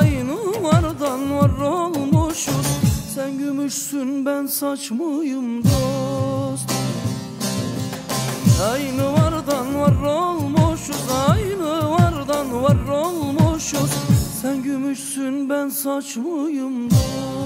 Aynı vardan var olmuşuz. Sen gümüşsün ben saç mıyım dost? Aynı vardan var olmuşuz Aynı vardan var olmuşuz. Sen gümüşsün ben saç mıyım dost?